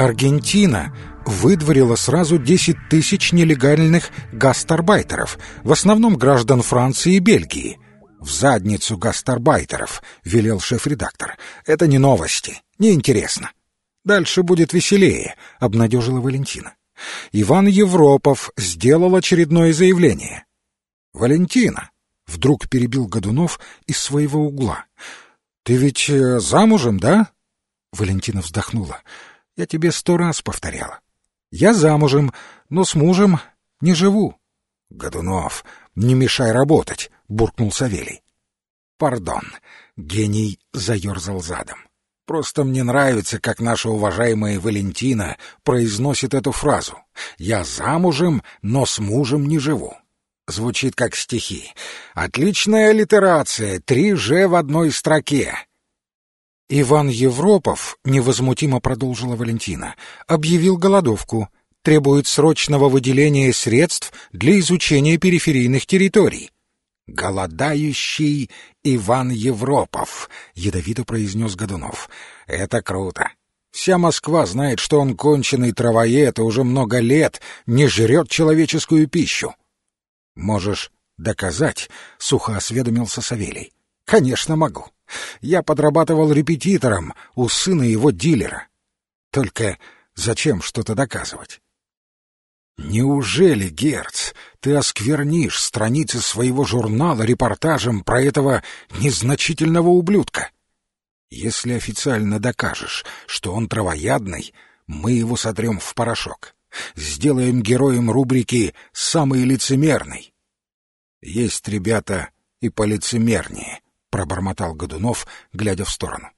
Аргентина выдворила сразу 10 тысяч нелегальных гастарбайтеров, в основном граждан Франции и Бельгии. «В задницу гастарбайтеров», — велел шеф-редактор. «Это не новости, неинтересно». «Дальше будет веселее», — обнадежила Валентина. Иван Европов сделал очередное заявление. «Валентина», — вдруг перебил Годунов из своего угла, — «ты ведь э, замужем, да?» Валентина вздохнула. «Я тебе сто раз повторяла. Я замужем, но с мужем не живу». «Годунов, не мешай работать», — буркнул Савелий. «Пардон», — гений заерзал задом. Просто мне нравится, как наша уважаемая Валентина произносит эту фразу. «Я замужем, но с мужем не живу». Звучит как стихи. Отличная аллитерация, три «ж» в одной строке. Иван Европов, невозмутимо продолжила Валентина, объявил голодовку, требует срочного выделения средств для изучения периферийных территорий. «Голодающий Иван Европов», — ядовито произнес Годунов. «Это круто. Вся Москва знает, что он конченый травоед и уже много лет не жрет человеческую пищу». «Можешь доказать?» — сухо осведомился Савелий. «Конечно могу. Я подрабатывал репетитором у сына его дилера. Только зачем что-то доказывать? Неужели, Герц, ты осквернишь страницы своего журнала репортажем про этого незначительного ублюдка? Если официально докажешь, что он травоядный, мы его сотрем в порошок. Сделаем героем рубрики «Самый лицемерный». Есть ребята и полицемернее, — пробормотал Годунов, глядя в сторону.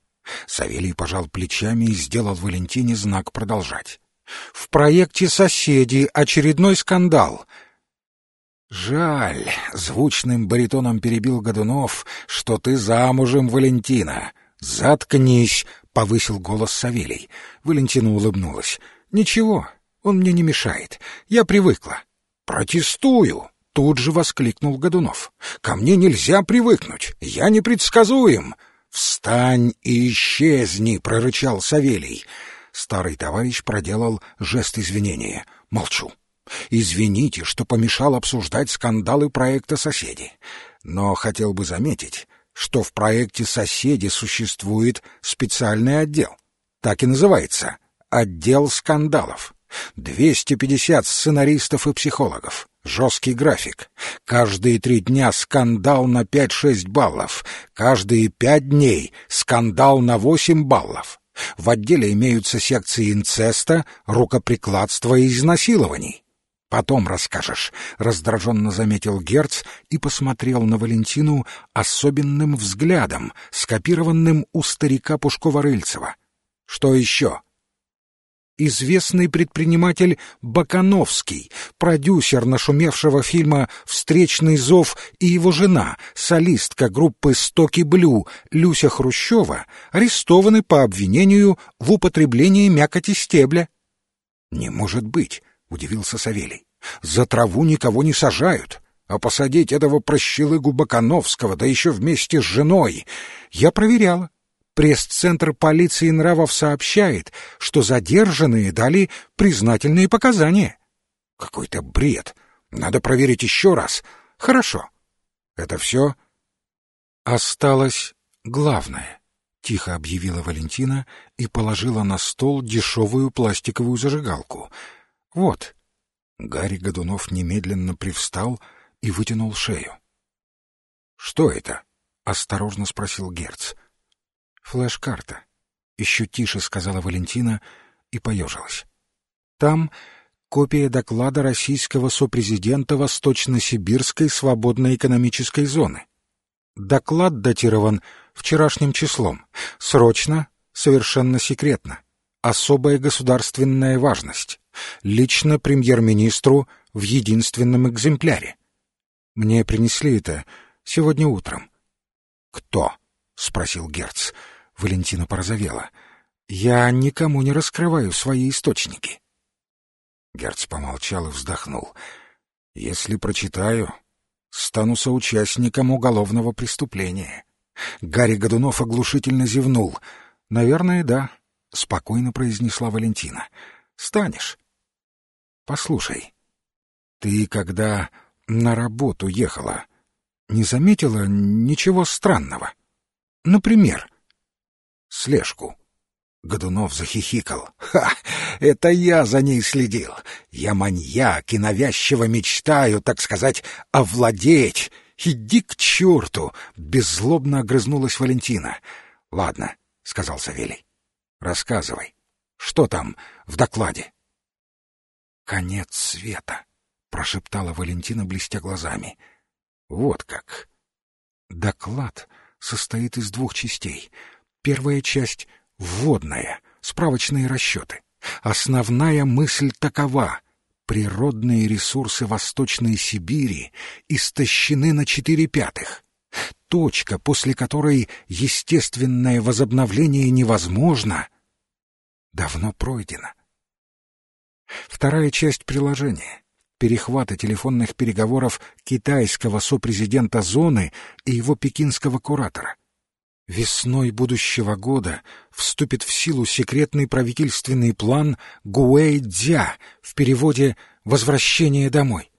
Савелий пожал плечами и сделал Валентине знак продолжать. В проекте «Соседи» очередной скандал. «Жаль», — звучным баритоном перебил Годунов, — «что ты замужем, Валентина». «Заткнись», — повысил голос Савелий. Валентина улыбнулась. «Ничего, он мне не мешает. Я привыкла». «Протестую», — тут же воскликнул Годунов. «Ко мне нельзя привыкнуть. Я непредсказуем». «Встань и исчезни», — прорычал Савелий. Старый товарищ проделал жест извинения. Молчу. Извините, что помешал обсуждать скандалы проекта «Соседи». Но хотел бы заметить, что в проекте «Соседи» существует специальный отдел. Так и называется — «Отдел скандалов». 250 сценаристов и психологов. Жесткий график. Каждые три дня скандал на 5-6 баллов. Каждые пять дней скандал на 8 баллов. В отделе имеются секции инцеста, рукоприкладства и изнасилований. Потом расскажешь, раздраженно заметил Герц и посмотрел на Валентину особенным взглядом, скопированным у старика Пушкова-Рыльцева. Что еще? Известный предприниматель Бакановский, продюсер нашумевшего фильма «Встречный зов» и его жена, солистка группы «Стоки Блю» Люся Хрущева, арестованы по обвинению в употреблении мякоти стебля. «Не может быть», — удивился Савелий. «За траву никого не сажают, а посадить этого прощелыгу Бакановского, да еще вместе с женой, я проверяла. Пресс-центр полиции нравов сообщает, что задержанные дали признательные показания. Какой-то бред. Надо проверить еще раз. Хорошо. Это все? Осталось главное. Тихо объявила Валентина и положила на стол дешевую пластиковую зажигалку. Вот. Гарри Годунов немедленно привстал и вытянул шею. «Что это?» — осторожно спросил Герц. Флеш-карта. Еще тише сказала Валентина и поежилась. Там копия доклада российского сопрезидента Восточно-Сибирской свободной экономической зоны. Доклад датирован вчерашним числом. Срочно, совершенно секретно. Особая государственная важность. Лично премьер-министру в единственном экземпляре. Мне принесли это сегодня утром. Кто? спросил Герц. Валентина порозовела. «Я никому не раскрываю свои источники». Герц помолчал и вздохнул. «Если прочитаю, стану соучастником уголовного преступления». Гарри Годунов оглушительно зевнул. «Наверное, да. — спокойно произнесла Валентина. «Станешь». «Послушай, ты, когда на работу ехала, не заметила ничего странного? Например, слежку?» Годунов захихикал. «Ха! Это я за ней следил. Я маньяк и навязчиво мечтаю, так сказать, овладеть. Иди к черту!» — беззлобно огрызнулась Валентина. «Ладно», — сказал Савелий. «Рассказывай, что там в докладе?» «Конец света», — прошептала Валентина, блестя глазами. «Вот как». Доклад состоит из двух частей. Первая часть — Вводная, справочные расчеты. Основная мысль такова. Природные ресурсы Восточной Сибири истощены на четыре пятых. Точка, после которой естественное возобновление невозможно, давно пройдена. Вторая часть приложения — перехвата телефонных переговоров китайского сопрезидента зоны и его пекинского куратора. Весной будущего года вступит в силу секретный правительственный план Гуэй-Дзя, в переводе «Возвращение домой».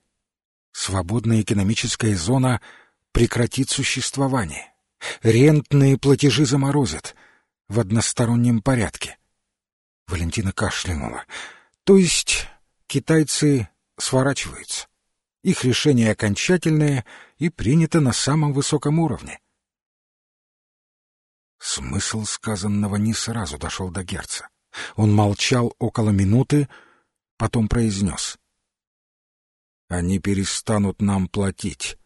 Свободная экономическая зона прекратит существование. Рентные платежи заморозят в одностороннем порядке. Валентина кашлянула. То есть китайцы сворачиваются. Их решение окончательное и принято на самом высоком уровне. Смысл сказанного не сразу дошел до Герца. Он молчал около минуты, потом произнес. «Они перестанут нам платить».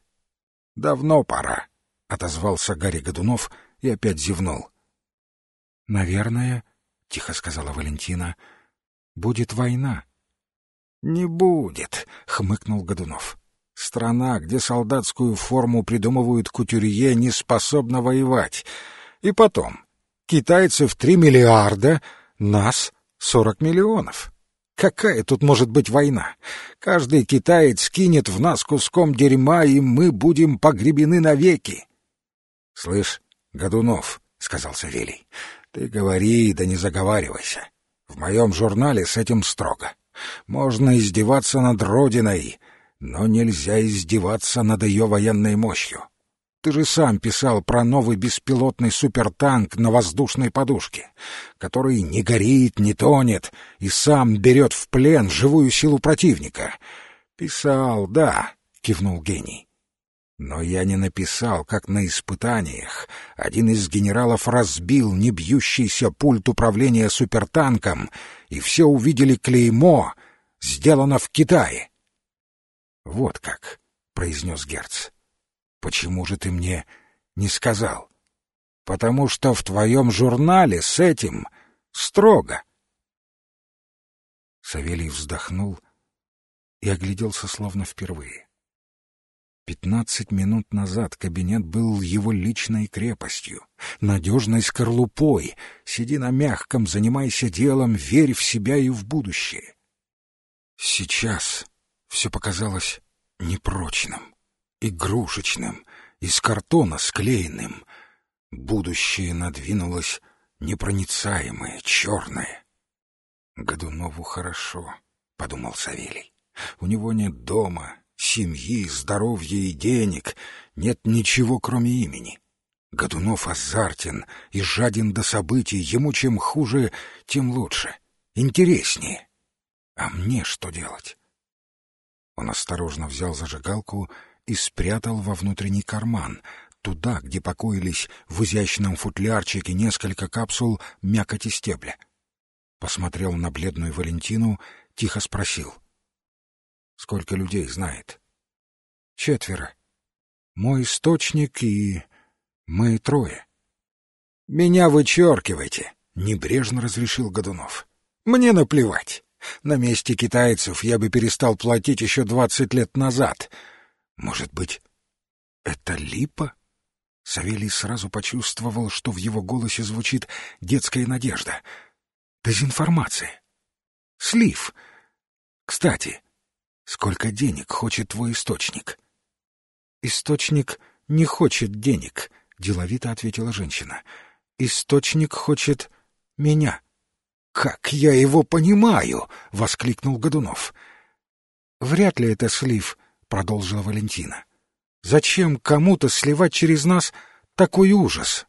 «Давно пора», — отозвался Гарри Годунов и опять зевнул. «Наверное, — тихо сказала Валентина, — будет война». «Не будет», — хмыкнул Годунов. «Страна, где солдатскую форму придумывают кутюрье, не способна воевать». И потом, китайцев три миллиарда, нас сорок миллионов. Какая тут может быть война? Каждый китаец скинет в нас куском дерьма, и мы будем погребены навеки. — Слышь, Годунов, — сказал Савелий, — ты говори, да не заговаривайся. В моем журнале с этим строго. Можно издеваться над Родиной, но нельзя издеваться над ее военной мощью. Ты же сам писал про новый беспилотный супертанк на воздушной подушке, который не горит, не тонет и сам берет в плен живую силу противника. Писал, да, кивнул гений. Но я не написал, как на испытаниях один из генералов разбил небьющийся пульт управления супертанком, и все увидели клеймо «Сделано в Китае». «Вот как», — произнес Герц. Почему же ты мне не сказал? Потому что в твоем журнале с этим строго. Савелий вздохнул и огляделся словно впервые. Пятнадцать минут назад кабинет был его личной крепостью, надежной скорлупой. Сиди на мягком, занимайся делом, верь в себя и в будущее. Сейчас все показалось непрочным игрушечным, из картона склеенным. Будущее надвинулось непроницаемое, черное. Годунову хорошо, — подумал Савелий. У него нет дома, семьи, здоровья и денег, нет ничего, кроме имени. Годунов азартен и жаден до событий, ему чем хуже, тем лучше, интереснее. А мне что делать? Он осторожно взял зажигалку и спрятал во внутренний карман, туда, где покоились в изящном футлярчике несколько капсул мякоти стебля. Посмотрел на бледную Валентину, тихо спросил. — Сколько людей знает? — Четверо. Мой источник и... мы трое. — Меня вычеркивайте, — небрежно разрешил Годунов. — Мне наплевать. На месте китайцев я бы перестал платить еще двадцать лет назад — может быть, это липа? Савелий сразу почувствовал, что в его голосе звучит детская надежда. Дезинформация. Слив. Кстати, сколько денег хочет твой источник? Источник не хочет денег, деловито ответила женщина. Источник хочет меня. «Как я его понимаю!» — воскликнул Годунов. «Вряд ли это слив», — продолжила Валентина. «Зачем кому-то сливать через нас такой ужас?»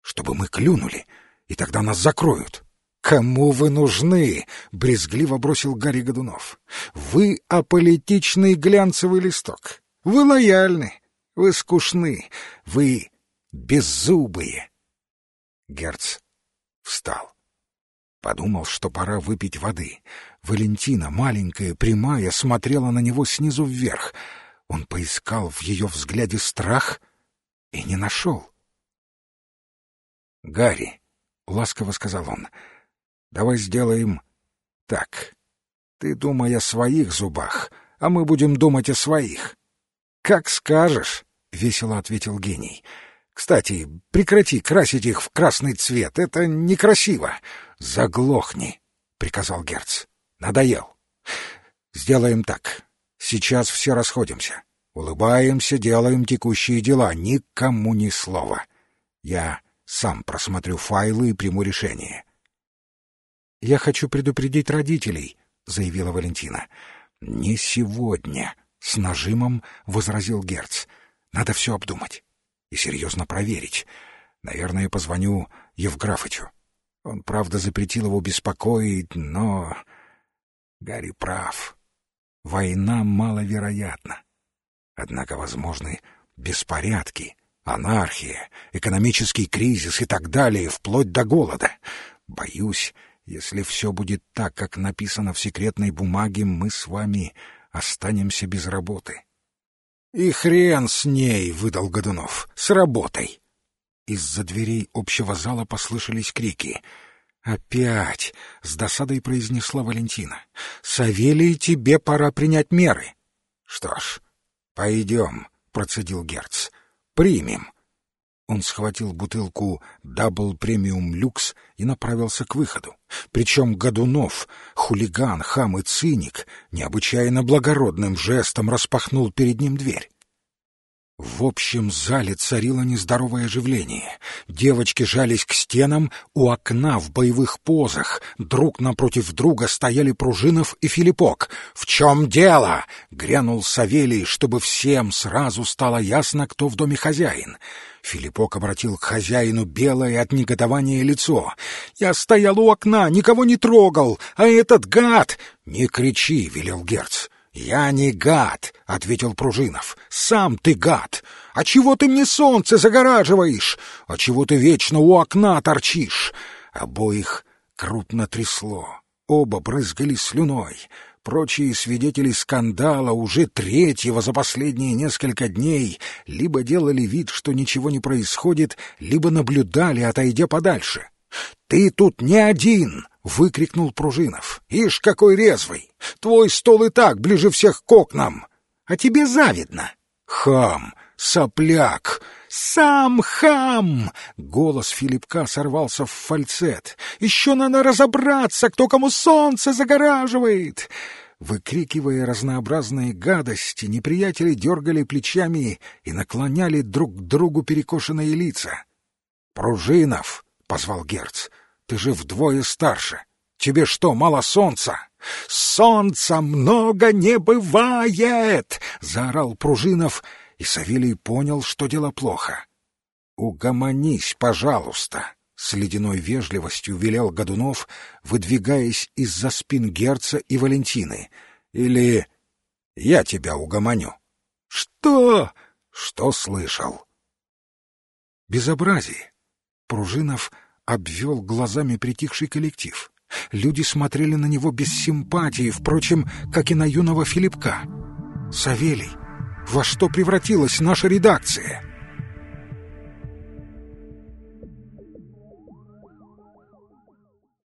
«Чтобы мы клюнули, и тогда нас закроют». «Кому вы нужны?» — брезгливо бросил Гарри Годунов. «Вы аполитичный глянцевый листок. Вы лояльны, вы скучны, вы беззубые». Герц встал. Подумал, что пора выпить воды. Валентина, маленькая, прямая, смотрела на него снизу вверх. Он поискал в ее взгляде страх и не нашел. «Гарри», — ласково сказал он, — «давай сделаем так. Ты думай о своих зубах, а мы будем думать о своих». «Как скажешь», — весело ответил гений. Кстати, прекрати красить их в красный цвет, это некрасиво. Заглохни, приказал Герц. Надоел. Сделаем так. Сейчас все расходимся. Улыбаемся, делаем текущие дела, никому ни слова. Я сам просмотрю файлы и приму решение. Я хочу предупредить родителей, заявила Валентина. Не сегодня, с нажимом возразил Герц. Надо все обдумать и серьезно проверить. Наверное, позвоню Евграфычу. Он, правда, запретил его беспокоить, но... Гарри прав. Война маловероятна. Однако возможны беспорядки, анархия, экономический кризис и так далее, вплоть до голода. Боюсь, если все будет так, как написано в секретной бумаге, мы с вами останемся без работы. «И хрен с ней!» — выдал Годунов. «С работой!» Из-за дверей общего зала послышались крики. «Опять!» — с досадой произнесла Валентина. «Савелий, тебе пора принять меры!» «Что ж, пойдем», — процедил Герц. «Примем». Он схватил бутылку «Дабл Премиум Люкс» и направился к выходу. Причем Годунов, хулиган, хам и циник, необычайно благородным жестом распахнул перед ним дверь. В общем зале царило нездоровое оживление. Девочки жались к стенам, у окна в боевых позах. Друг напротив друга стояли Пружинов и Филиппок. «В чем дело?» — грянул Савелий, чтобы всем сразу стало ясно, кто в доме хозяин. Филиппок обратил к хозяину белое от негодования лицо. «Я стоял у окна, никого не трогал, а этот гад...» «Не кричи!» — велел Герц. «Я не гад», — ответил Пружинов. «Сам ты гад! А чего ты мне солнце загораживаешь? А чего ты вечно у окна торчишь?» Обоих крупно трясло. Оба брызгали слюной. Прочие свидетели скандала, уже третьего за последние несколько дней, либо делали вид, что ничего не происходит, либо наблюдали, отойдя подальше. «Ты тут не один!» — выкрикнул Пружинов. «Ишь, какой резвый! Твой стол и так ближе всех к окнам! А тебе завидно!» «Хам! Сопляк! Сам хам!» Голос Филипка сорвался в фальцет. «Еще надо разобраться, кто кому солнце загораживает!» Выкрикивая разнообразные гадости, неприятели дергали плечами и наклоняли друг к другу перекошенные лица. «Пружинов!» — позвал Герц. Ты же вдвое старше. Тебе что, мало солнца? Солнца много не бывает, заорал Пружинов, и Савелий понял, что дело плохо. Угомонись, пожалуйста, с ледяной вежливостью велел Годунов, выдвигаясь из-за спин Герца и Валентины. Или я тебя угомоню. Что? Что слышал? Безобразие. Пружинов обвел глазами притихший коллектив. Люди смотрели на него без симпатии, впрочем, как и на юного Филипка. «Савелий, во что превратилась наша редакция?»